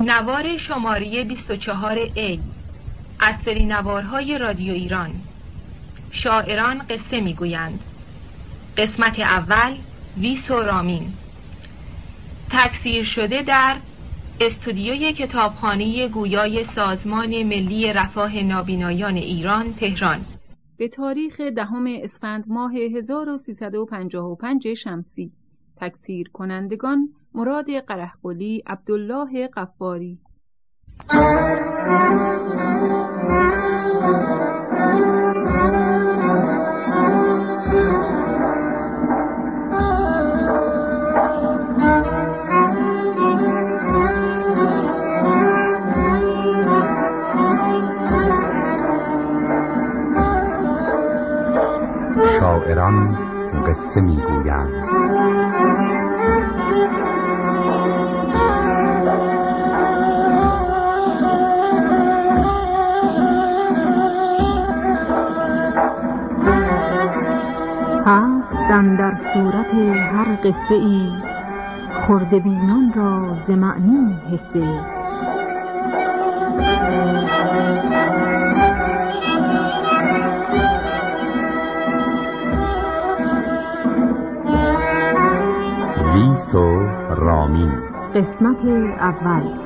نوار شماره 24 A از سری نوارهای رادیو ایران. شاعران قصه می‌گویند. قسمت اول ویس و رامین. تکثیر شده در استودیوی کتابخانه گویای سازمان ملی رفاه نابینایان ایران تهران. به تاریخ دهم اسفند ماه 1355 شمسی. تکثیر کنندگان مراد قرهقلی عبدالله قفاری. شاعران قصه می‌گویند. هستن در صورت هر قصه ای. خرده بینان را ز معنی حسه و رامین. قسمت اول.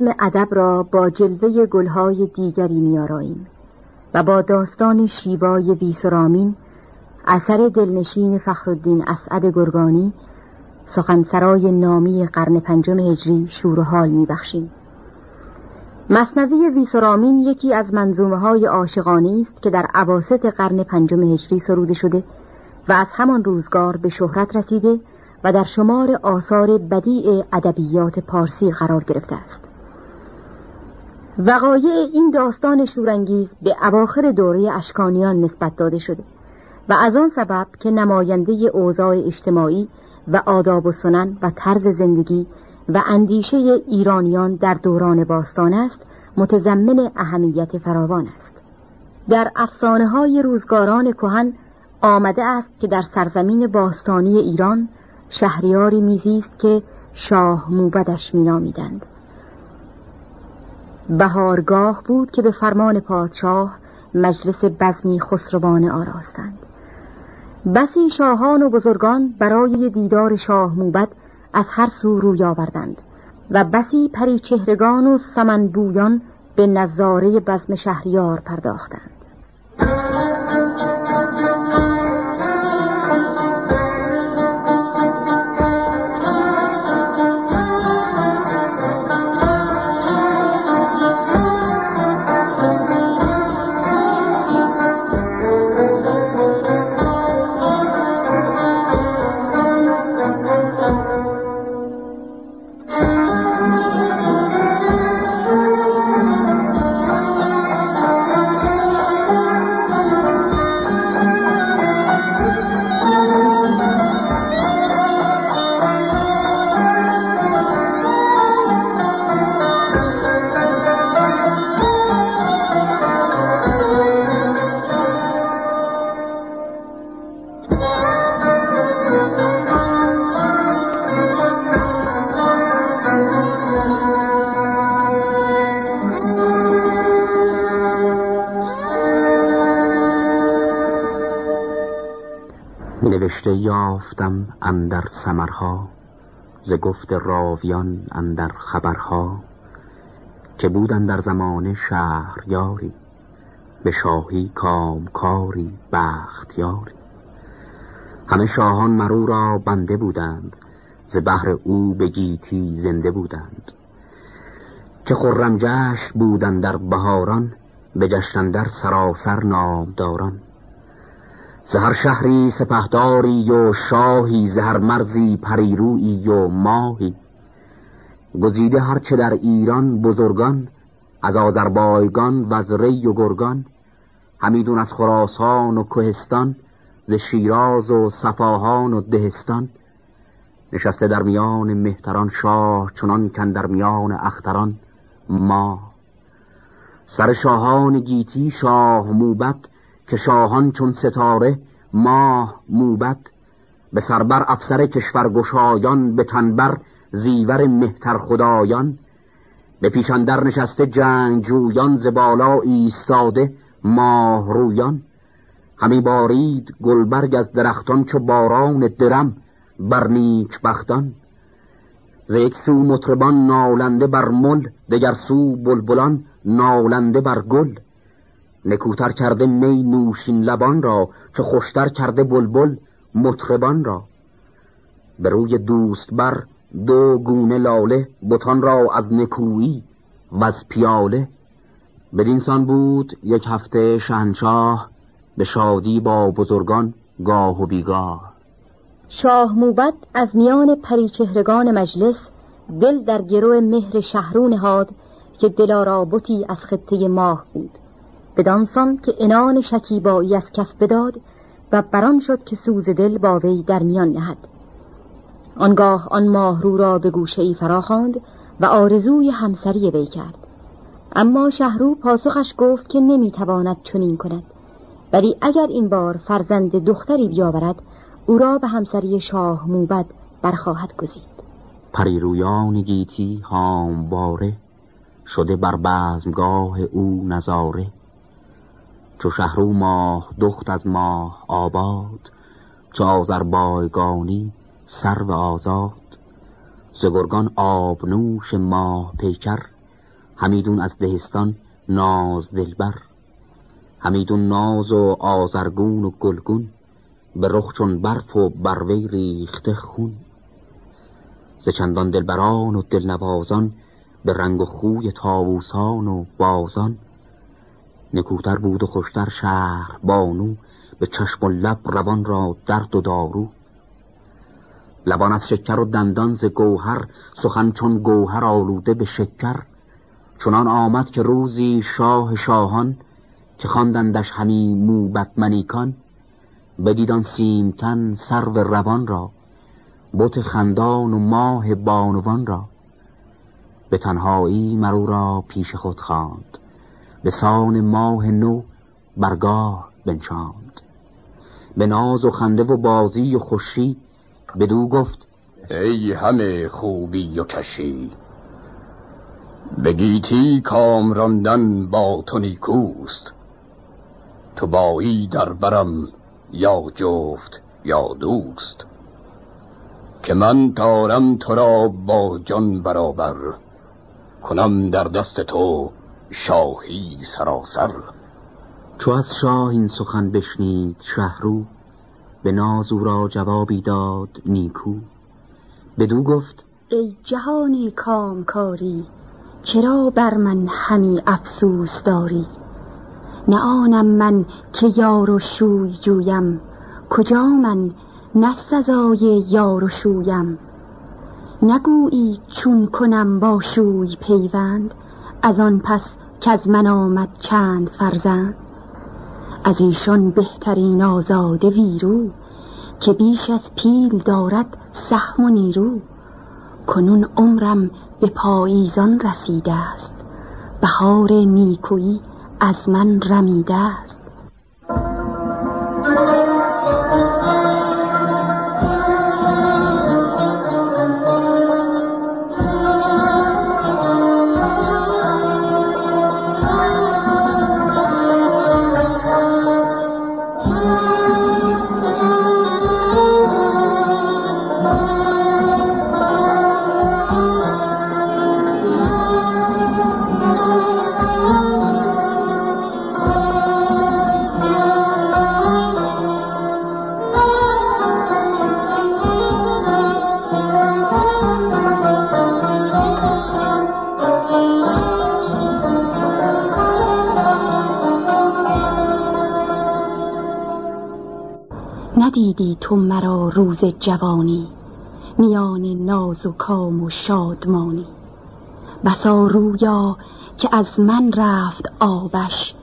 بزم ادب را با جلوه گلهای دیگری میاراییم و با داستان شیوای ویسرامین اثر دلنشین فخرالدین اسعد گرگانی سخنسرای نامی قرن پنجم هجری شور و حال میبخشیم مصنوی ویسرامین یکی از منظومه های عاشقانه است که در عواست قرن پنجم هجری سروده شده و از همان روزگار به شهرت رسیده و در شمار آثار بدیع ادبیات پارسی قرار گرفته است. وقایع این داستان شورانگیز به اواخر دوره اشکانیان نسبت داده شده و از آن سبب که نماینده اوضاع اجتماعی و آداب و سنن و طرز زندگی و اندیشه ایرانیان در دوران باستان است متضمن اهمیت فراوان است. در افسانه های روزگاران کهن آمده است که در سرزمین باستانی ایران شهریاری میزیست که شاه موبدش مینامیدند. بهارگاه بود که به فرمان پادشاه مجلس بزمی خسروانه آراستند. بسی شاهان و بزرگان برای دیدار شاه موبد از هر سو روی آوردند و بسی پری چهرگان و سمنبویان به نظاره بزم شهریار پرداختند. نبشته یافتم اندر سمرها ز گفت راویان اندر خبرها که بودن در زمان شهریاری به شاهی کامکاری بختیاری. همه شاهان مرو را بنده بودند ز بهر او به گیتی زنده بودند. چه خرم جشن بودند در بهاران به جشن در سراسر نامداران. زهر شهری سپهداری و شاهی زهر مرزی پریرویی و ماهی. گزیده هرچه در ایران بزرگان از آذربایگان و از ری و گرگان همیدون از خراسان و کوهستان ز شیراز و صفاهان و دهستان. نشسته در میان مهتران شاه چنان کن در میان اختران ما. سر شاهان گیتی شاه موبت که شاهان چون ستاره ماه موبت به سربر افسر کشورگشایان به تنبر زیور مهتر خدایان به پیشاندر نشسته جنگ جویان زبالا ایستاده ماه رویان. همی بارید گلبرگ از درختان چو باران درم بر نیک بختان. ز یک سو مطربان نالنده بر مل دگر سو بلبلان نالنده بر گل. نکوتر کرده می نوشین لبان را چه خوشتر کرده بلبل مطربان را. به روی دوست بر دو گونه لاله بتان را از نکویی و از پیاله. بدینسان بود یک هفته شهنشاه به شادی با بزرگان گاه و بیگاه. شاه موبت از میان پریچهرگان مجلس دل در گروه مهر شهرو نهاد که دلارا بتی از خطه ماه بود. بدانسان که انان شکیبایی از کف بداد و بران شد که سوز دل با وی در میان نهد. آنگاه آن ماه رو را به گوشه ای فراخواند و آرزوی همسری وی کرد. اما شهرو پاسخش گفت که نمی‌تواند چنین کند. ولی اگر این بار فرزند دختری بیاورد او را به همسری شاه موبد برخواهد گزید. پریرویان گیتی هامواره شده بر بزمگاه او نظاره. چو شهرو ماه دخت از ماه آباد چو آذر بایگانی سر و آزاد. زگرگان آبنوش ماه پیکر همیدون از دهستان ناز دلبر. همیدون ناز و آزرگون و گلگون به رخ چون برف و بروی ریخته خون. ز چندان دلبران و دلنوازان به رنگ و خوی تاووسان و بازان نکوتر بود و خوشتر شهر بانو به چشم و لب روان را درد و دارو. لبان از شکر و دندان ز گوهر سخن چون گوهر آلوده به شکر. چنان آمد که روزی شاه شاهان که خواندندش همی موبت منیکان بدیدان سیمتن سرو روان را بت خندان و ماه بانوان را. به تنهایی مرو را پیش خود خواند. به سان ماه نو برگاه بنشاند. به ناز و خنده و بازی و خوشی بدو گفت ای همه خوبی و کشی بگیتی کام راندن با تو نیکوست. تو بایی در برم یا جفت یا دوست. که من دارم تو را با جان برابر کنم در دست تو شاهی سراسر. چو از شاه این سخن بشنید شهرو به ناز او را جوابی داد نیکو. بدو گفت ای جهانی کامکاری چرا بر من همی افسوس داری؟ نه آنم من که یار و شوی جویم کجا من نه سزای یار و شویم؟ نگویی چون کنم با شوی پیوند از آن پس که از من آمد چند فرزند. از ایشان بهترین آزاده ویرو که بیش از پیل دارد سهم و نیرو. کنون عمرم به پاییزان رسیده است بهار نیکویی از من رمیده است. روز جوانی میان ناز و کام و شادمانی. بسا رویا که از من رفت آبش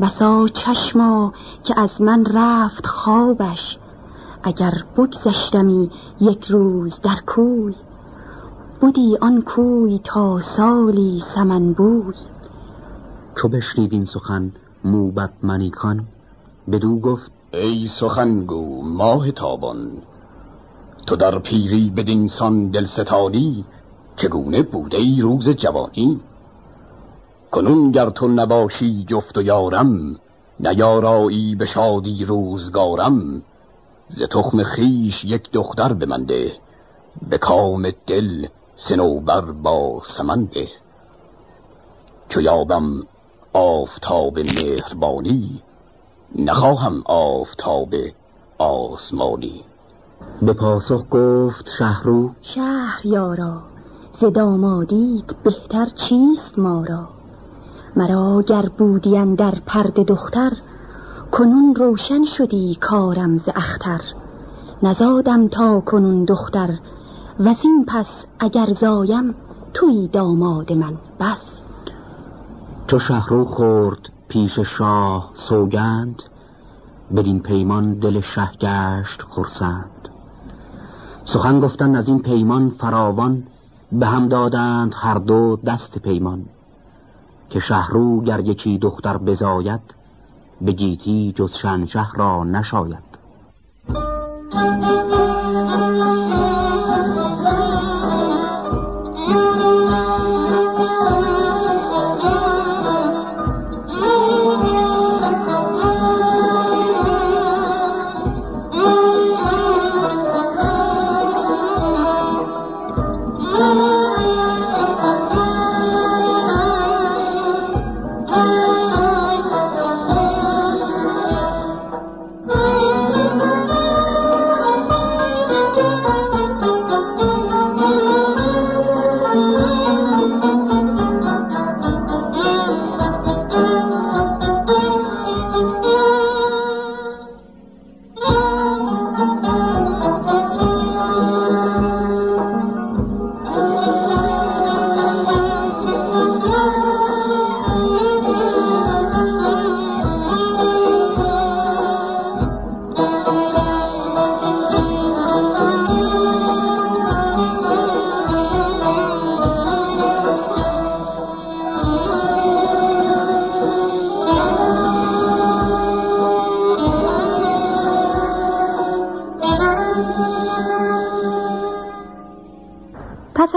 بسا چشما که از من رفت خوابش. اگر بگذشتمی یک روز در کوی بودی آن کوی تا سالی سمن بوی. چو بشنید این سخن موبت منیکان بدو گفت ای سخنگو ماه تابان. تو در پیری بدینسان دلستانی چگونه بوده ای روز جوانی؟ کنون گر تو نباشی جفت و یارم نیارایی به شادی روزگارم ز تخم خیش یک دختر بمنده به کام دل سنوبر با سمنده. چو یابم آفتاب مهربانی نخواهم آفتاب آسمانی. به پاسخ گفت شهرو شهریارا ز دامادید بهتر چیست ما را؟ مرا گر بودی در پرد دختر کنون روشن شدی کارم ز اختر. نزادم تا کنون دختر و این پس اگر زایم توی داماد من بس. چو شهرو خورد پیش شاه سوگند بدین پیمان دل شه گشت خرسند. سخن گفتند از این پیمان فراوان به هم دادند هر دو دست پیمان. که شهرو گر یکی دختر بزاید به گیتی جز شنشه را نشاید.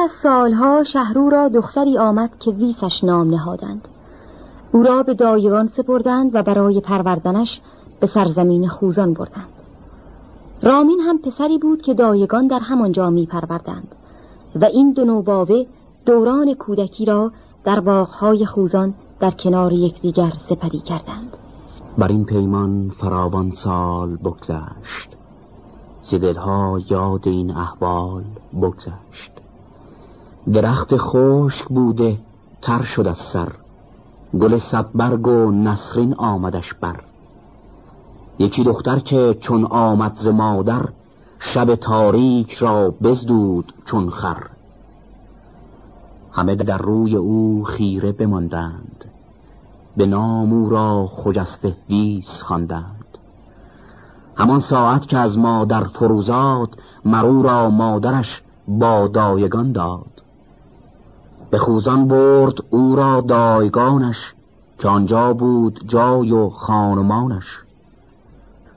سالها شهرو را دختری آمد که ویسش نام نهادند. او را به دایگان سپردند و برای پروردنش به سرزمین خوزان بردند. رامین هم پسری بود که دایگان در همانجا می پروردند و این دو نوباوه دوران کودکی را در باغهای خوزان در کنار یکدیگر سپری کردند. بر این پیمان فراوان سال بگذشت. زدلها یاد این احوال بگذشت. درخت خشک بوده تر شد از سر. گل صدبرگ و نسرین آمدش بر. یکی دختر که چون آمد ز مادر شب تاریک را بزدود چون خر. همه در روی او خیره بماندند. به نام او را خجسته ویس خواندند. همان ساعت که از مادر فروزاد مرو را مادرش با دایگان داد. به خوزان برد او را دایگانش که آنجا بود جای و خانمانش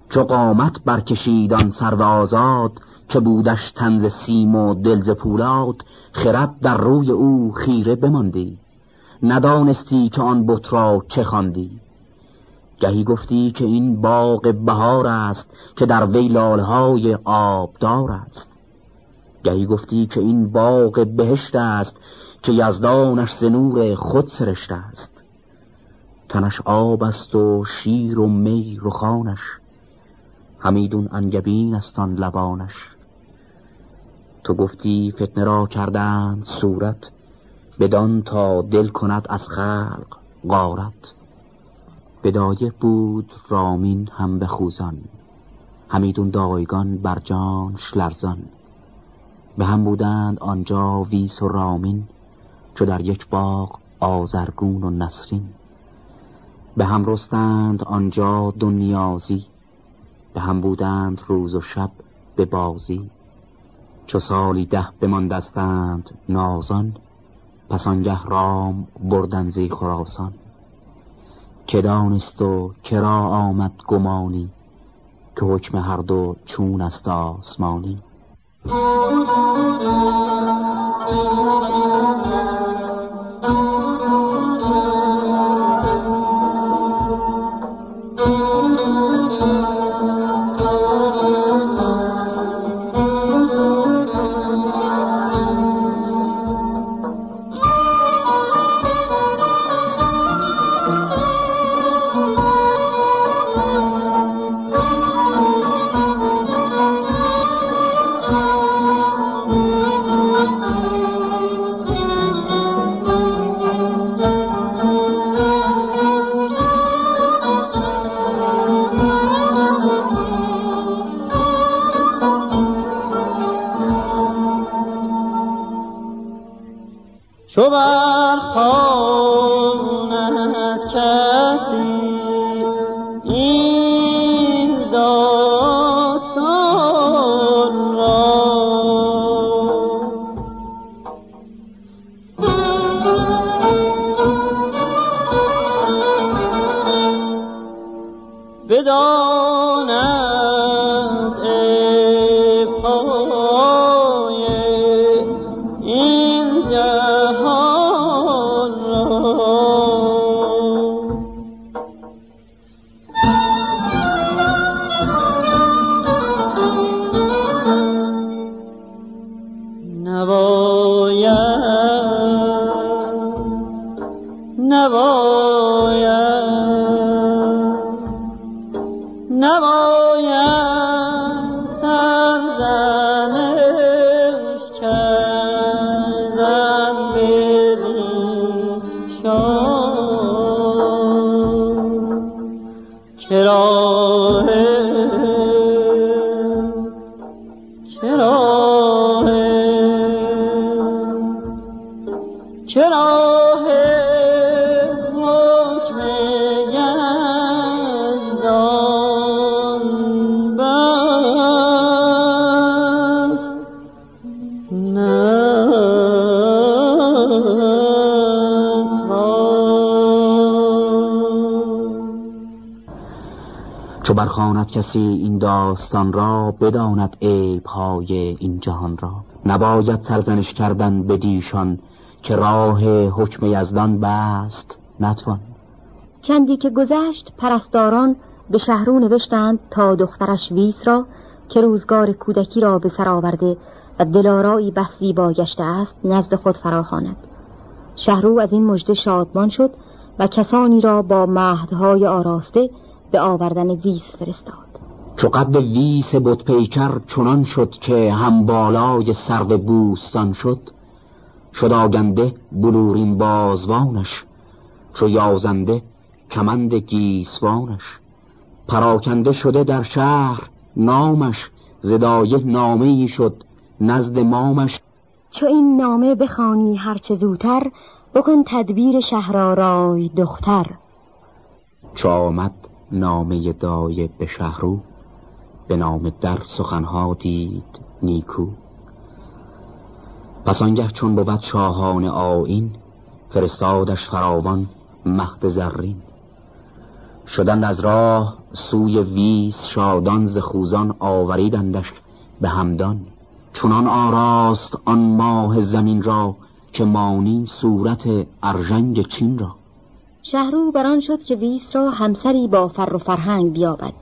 چو قامت برکشیدان سرو آزاد که بودش تنز سیم و دلز پولاد خرد در روی او خیره بماندی. ندانستی که آن بت را چه خواندی. گهی گفتی که این باغ بهار است که در وی لالهای آبدار است. گهی گفتی که این باغ بهشت است که یزدانش ز نور خود سرشته است. تنش آب است و شیر و می رخانش. همیدون انگبین است آن لبانش. تو گفتی فتنه را کردند صورت بدان تا دل کند از خلق غارت. بدایه بود رامین هم به خوزان همیدون دایگان بر جانش لرزان. به هم بودند آنجا ویس و رامین چو در یک باغ آزرگون و نسرین. به هم رستند آنجا دنیازی به هم بودند روز و شب به بازی. چو سالی ده بماندستند نازان پس آنگه رام بردن زی خراسان. که دانست و کرا آمد گمانی که حکم هر دو چون است آسمانی. چو برخواند کسی این داستان را بداند عیب های این جهان را. نباید سرزنش کردن به دیشان که راه حکم یزدان بست نتوان. چندی که گذشت پرستاران به شهرو نوشتند تا دخترش ویس را که روزگار کودکی را به سر آورده و دلارایی بسی گشته است نزد خود فراخواند. شهرو از این مژده شادمان شد و کسانی را با مهدهای آراسته به آوردن ویس فرستاد. چو قد ویس بود پیکر چنان شد که هم بالای سرد بوستان شد شد آگنده بلورین بازوانش چو یازنده کمند گیسوانش. پراکنده شده در شهر نامش زدایه نامه ای شد نزد مامش. چو این نامه بخانی هرچه زودتر بکن تدبیر شهرارای دختر. چو آمد نامه دایه به شهرو. به نام در سخنها دید نیکو. پس آنگه چون بود شاهان آین فرستادش فراوان مهد زرین. شدند از راه سوی ویس شادان ز خوزان آوریدندش به همدان. چونان آراست آن ماه زمین را که مانی صورت ارژنگ چین را. شهرو بران شد که ویس را همسری با فر و فرهنگ بیابد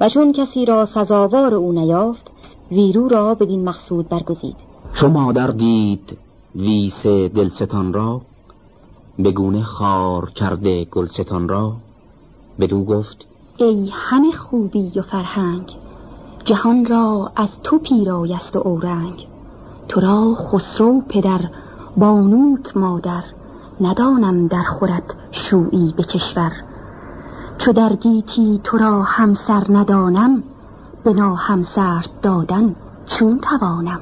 و چون کسی را سزاوار او نیافت ویرو را بدین مقصود برگزید. چو مادر دید ویس دلستان را بگونه خار کرده گلستان را بدو گفت ای همه خوبی و فرهنگ جهان را از تو پیرایست و اورنگ. تو را خسرو پدر بانوت مادر. ندانم در خورت شویی به کشور. چو در گیتی تو را همسر ندانم بنا همسرد دادن چون توانم.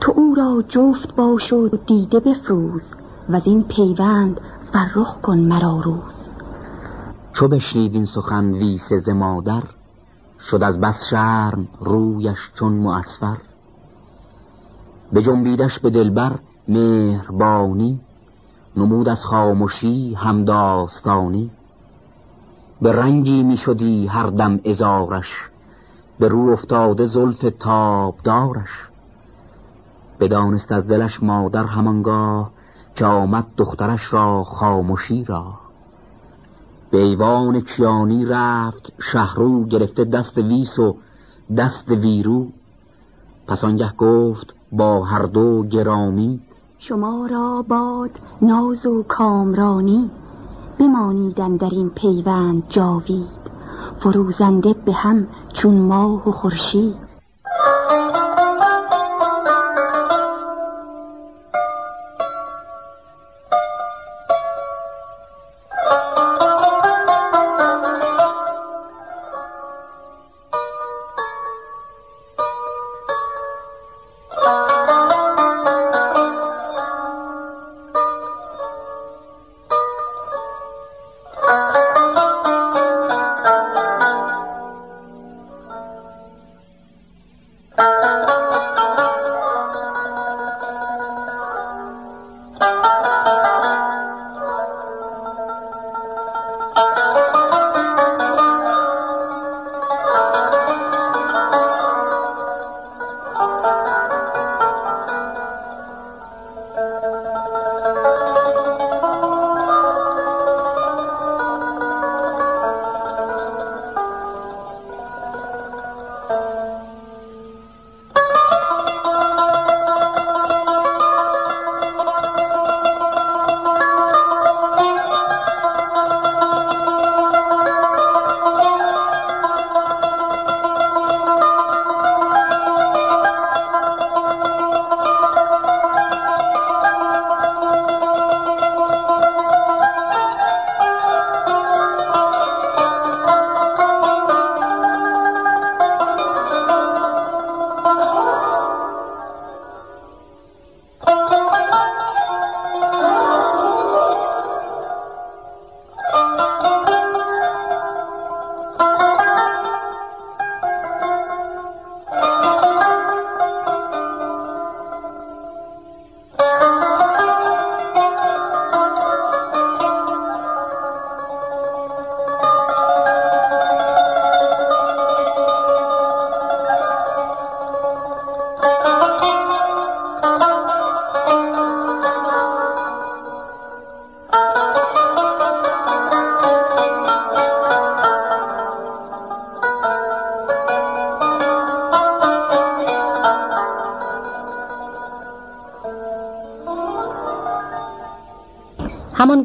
تو او را جفت باش و دیده بفروز و از این پیوند فرخ کن مرا روز. چو بشنید این سخن ز مادر شد از بس شرم رویش چون مؤسفر به جنبیدش به دلبر مهربانی نمود از خاموشی همداستانی به رنگی می شدی هر دم ازارش به رو افتاده زلف تابدارش. بدانست از دلش مادر همانگاه که آمد دخترش را خاموشی را. به ایوان کیانی رفت شهرو گرفته دست ویس و دست ویرو. پس آنگه گفت با هر دو گرامی شما را باد ناز و کامرانی بمانیدن در این پیوند جاوید فروزنده به هم چون ماه و خورشید.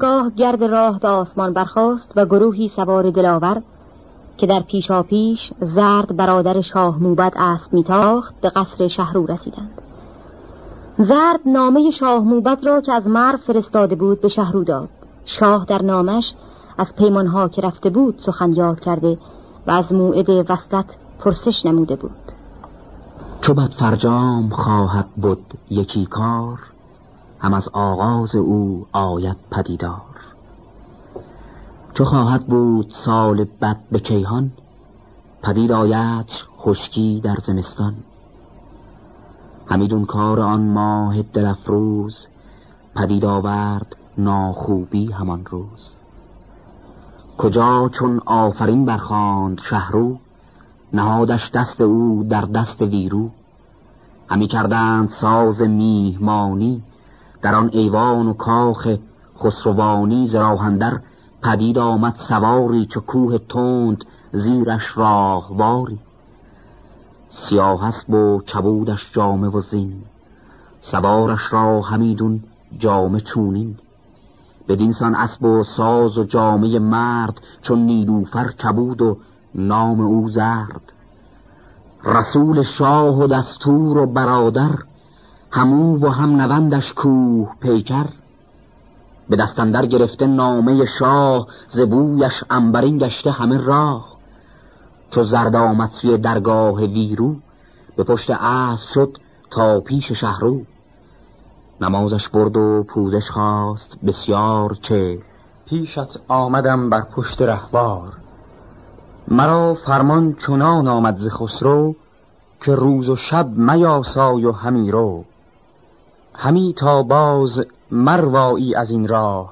همانگاه گرد راه به آسمان برخاست و گروهی سوار دلاور که در پیشا پیش زرد برادر شاه موبد اسب میتاخت به قصر شهرو رسیدند. زرد نامه شاه موبد را که از مر فرستاده بود به شهرو داد. شاه در نامش از پیمانها که رفته بود سخن یاد کرده و از موعد وسطت پرسش نموده بود. چو بد فرجام خواهد بود یکی کار هم از آغاز او آید پدیدار. چو خواهد بود سال بد به کیهان پدید آید خشکی در زمستان. همیدون کار آن ماه دل افروز پدید آورد ناخوبی همان روز. کجا چون آفرین برخاند شهرو نهادش دست او در دست ویرو. همی کردند ساز میهمانی در آن ایوان و کاخ خسروانی زراهندر پدید آمد سواری چو کوه تند زیرش راهواری. سیاه اسب و کبودش جامه و زین سوارش را همیدون جامه چونین. بدینسان اسب و ساز و جامه مرد چون نیلوفر کبود و نام او زرد. رسول شاه و دستور و برادر همو و هم نوندش کوه پیکر. به دستندر گرفته نامه شاه زبویش انبرین گشته همه راه. چو زرد آمد سوی درگاه ویرو به پشت اسب شد تا پیش شهرو. نمازش برد و پوزش خواست بسیار چه پیشت آمدم بر پشت رهوار مرا فرمان چنان آمد ز خسرو که روز و شب میاسای و همی رو. همی تا باز مروایی از این راه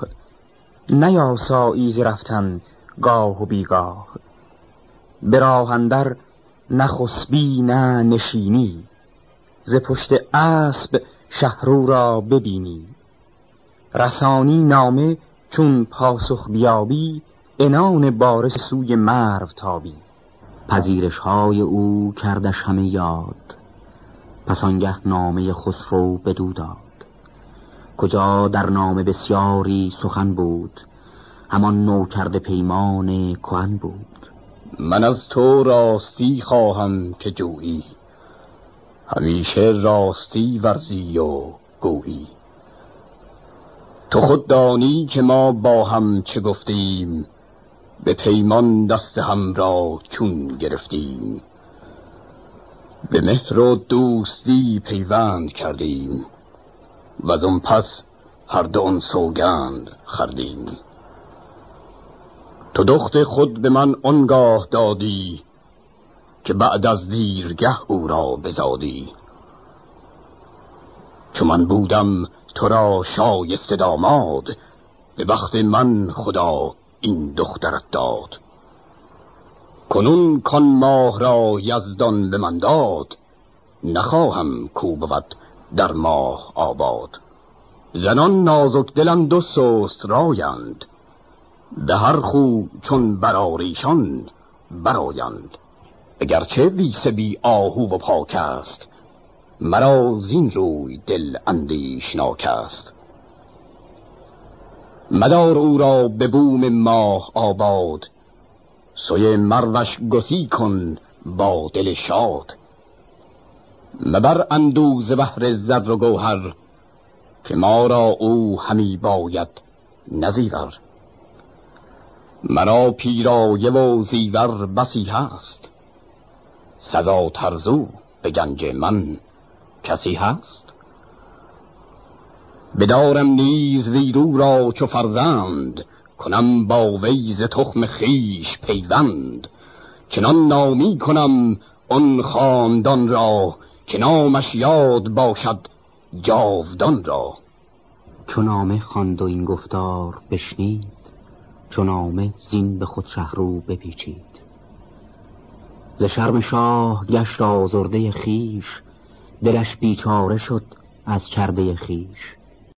نیاسایی ز رفتن گاه و بیگاه. به راه اندر نخسبی نه نشینی ز پشت اسب شهرو را ببینی. رسانی نامه چون پاسخ بیابی انان بارس سوی مرو تابی. پذیرش های او کردش همه یاد. پس آنگه نامه خسرو بدو داد. کجا در نامه بسیاری سخن بود همان نو کرده پیمان کهن بود. من از تو راستی خواهم که جویی همیشه راستی ورزی و گویی. تو خود دانی که ما با هم چه گفتیم به پیمان دست هم را چون گرفتیم. به مهر و دوستی پیوند کردیم و از اون پس هر دو سوگند خردیم. تو دخت خود به من آنگاه دادی که بعد از دیرگه او را بزادی. چون من بودم تو را شایسته داماد به بخت من خدا این دخترت داد. کنون کان ماه را یزدان به من داد نخواهم کو بود در ماه آباد. زنان نازک دلند و سست رایند به هر خو چون براریشان برایند اگرچه ویس بی آهو و پاک است مرا زین روی دل اندیشناک است مدار او را به بوم ماه آباد سوی مروش گسی کن با دل شاد. مبر اندوز بهر زر و گوهر که ما را او همی باید نزیور مرا پیرایه و زیور بسی هست. سزا ترزو به گنج من کسی هست. بدارم نیز ویرو را چو فرزند کنم با ویز تخم خیش پیوند. چنان نامی کنم آن خاندان را که نامش یاد باشد جاودان را. چون نامه خواند و این گفتار بشنید چون نامه زین به خود شهرو بپیچید. ز شرم شاه گشت آزرده خیش دلش بیچاره شد از کرده خیش